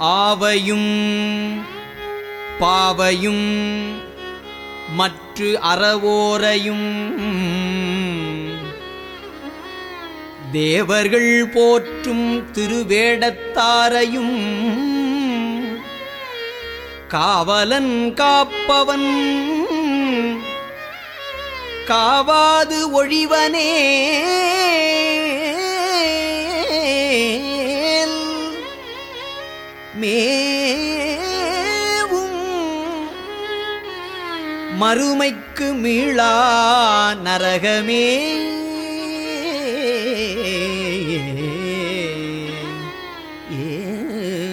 ஆவையும் பாவையும் மற்று அறவோரையும் தேவர்கள் போற்றும் திருவேடத்தாரையும் காவலன் காப்பவன் காவாது ஒழிவனே மேவும் மறுமைக்கு மீளா நரகமே. ஏ